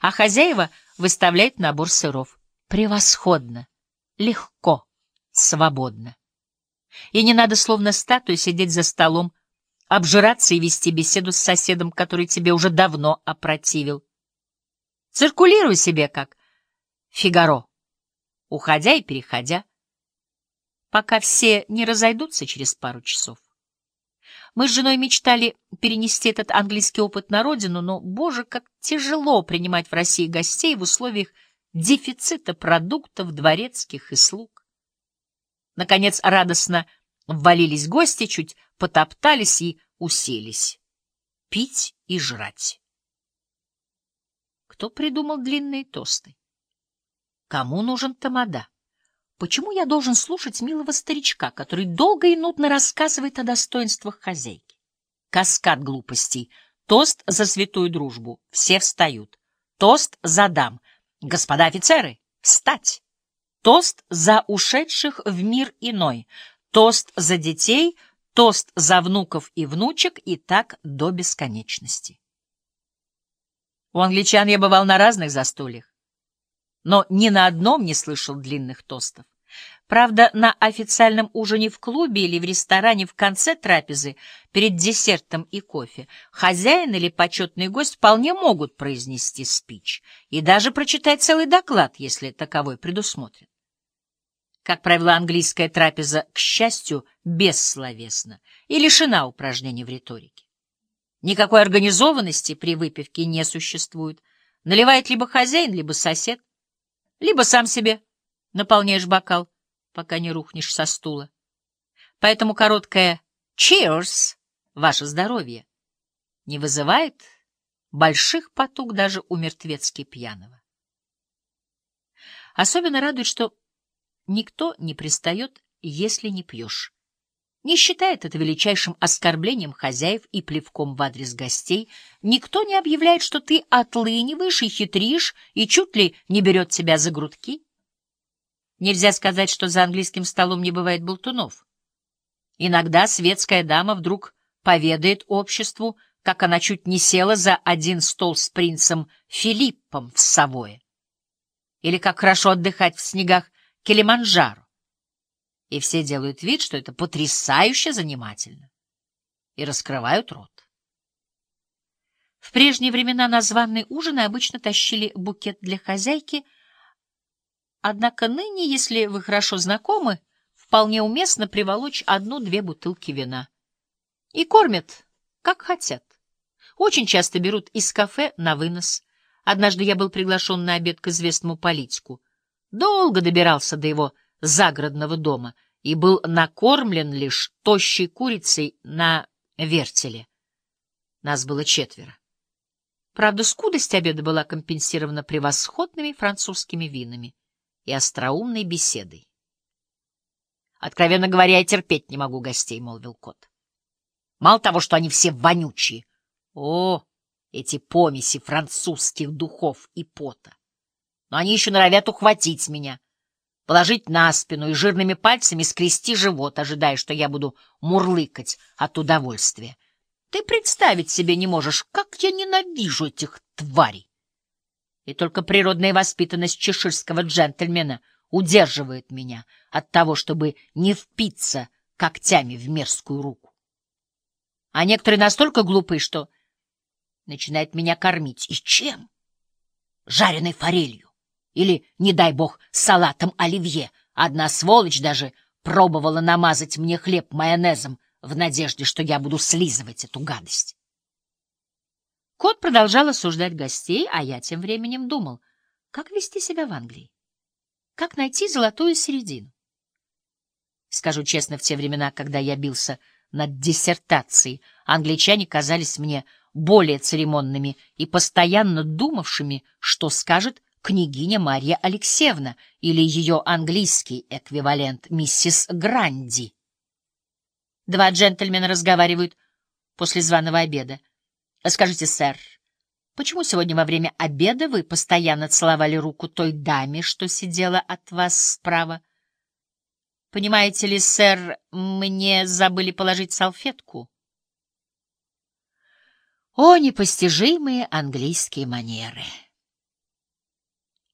а хозяева выставляют набор сыров. Превосходно, легко, свободно. И не надо словно статуя сидеть за столом, обжираться и вести беседу с соседом, который тебе уже давно опротивил. Циркулируй себе как Фигаро, уходя и переходя, пока все не разойдутся через пару часов. Мы с женой мечтали перенести этот английский опыт на родину, но, боже, как тяжело принимать в России гостей в условиях дефицита продуктов дворецких и слуг. Наконец, радостно ввалились гости, чуть потоптались и уселись. Пить и жрать. Кто придумал длинные тосты? Кому нужен тамада? Почему я должен слушать милого старичка, который долго и нудно рассказывает о достоинствах хозяйки? Каскад глупостей. Тост за святую дружбу. Все встают. Тост за дам. Господа офицеры, встать! Тост за ушедших в мир иной. Тост за детей, тост за внуков и внучек и так до бесконечности. У англичан я бывал на разных застольях но ни на одном не слышал длинных тостов. Правда, на официальном ужине в клубе или в ресторане в конце трапезы, перед десертом и кофе, хозяин или почетный гость вполне могут произнести спич и даже прочитать целый доклад, если таковой предусмотрен. Как правило, английская трапеза, к счастью, бессловесна и лишена упражнений в риторике. Никакой организованности при выпивке не существует. Наливает либо хозяин, либо сосед либо сам себе наполняешь бокал, пока не рухнешь со стула. Поэтому короткое «Cheers!» — ваше здоровье не вызывает больших потуг даже у мертвецки пьяного. Особенно радует, что никто не пристает, если не пьешь не считает это величайшим оскорблением хозяев и плевком в адрес гостей. Никто не объявляет, что ты отлыниваешь и хитришь, и чуть ли не берет тебя за грудки. Нельзя сказать, что за английским столом не бывает болтунов. Иногда светская дама вдруг поведает обществу, как она чуть не села за один стол с принцем Филиппом в Савое. Или как хорошо отдыхать в снегах Килиманджаро и все делают вид, что это потрясающе занимательно, и раскрывают рот. В прежние времена на званые ужины обычно тащили букет для хозяйки, однако ныне, если вы хорошо знакомы, вполне уместно приволочь одну-две бутылки вина. И кормят, как хотят. Очень часто берут из кафе на вынос. Однажды я был приглашен на обед к известному политику. Долго добирался до его загородного дома и был накормлен лишь тощей курицей на вертеле. Нас было четверо. Правда, скудость обеда была компенсирована превосходными французскими винами и остроумной беседой. «Откровенно говоря, я терпеть не могу гостей», — молвил кот. «Мало того, что они все вонючие. О, эти помеси французских духов и пота! Но они еще норовят ухватить меня» положить на спину и жирными пальцами скрести живот, ожидая, что я буду мурлыкать от удовольствия. Ты представить себе не можешь, как я ненавижу этих тварей. И только природная воспитанность чеширского джентльмена удерживает меня от того, чтобы не впиться когтями в мерзкую руку. А некоторые настолько глупы, что начинают меня кормить. И чем? Жареной форелью или, не дай бог, салатом оливье. Одна сволочь даже пробовала намазать мне хлеб майонезом в надежде, что я буду слизывать эту гадость. Кот продолжал осуждать гостей, а я тем временем думал, как вести себя в Англии, как найти золотую середину. Скажу честно, в те времена, когда я бился над диссертацией, англичане казались мне более церемонными и постоянно думавшими, что скажет княгиня Марья Алексеевна или ее английский эквивалент миссис Гранди. Два джентльмена разговаривают после званого обеда. Скажите, сэр, почему сегодня во время обеда вы постоянно целовали руку той даме, что сидела от вас справа? Понимаете ли, сэр, мне забыли положить салфетку. О, непостижимые английские манеры!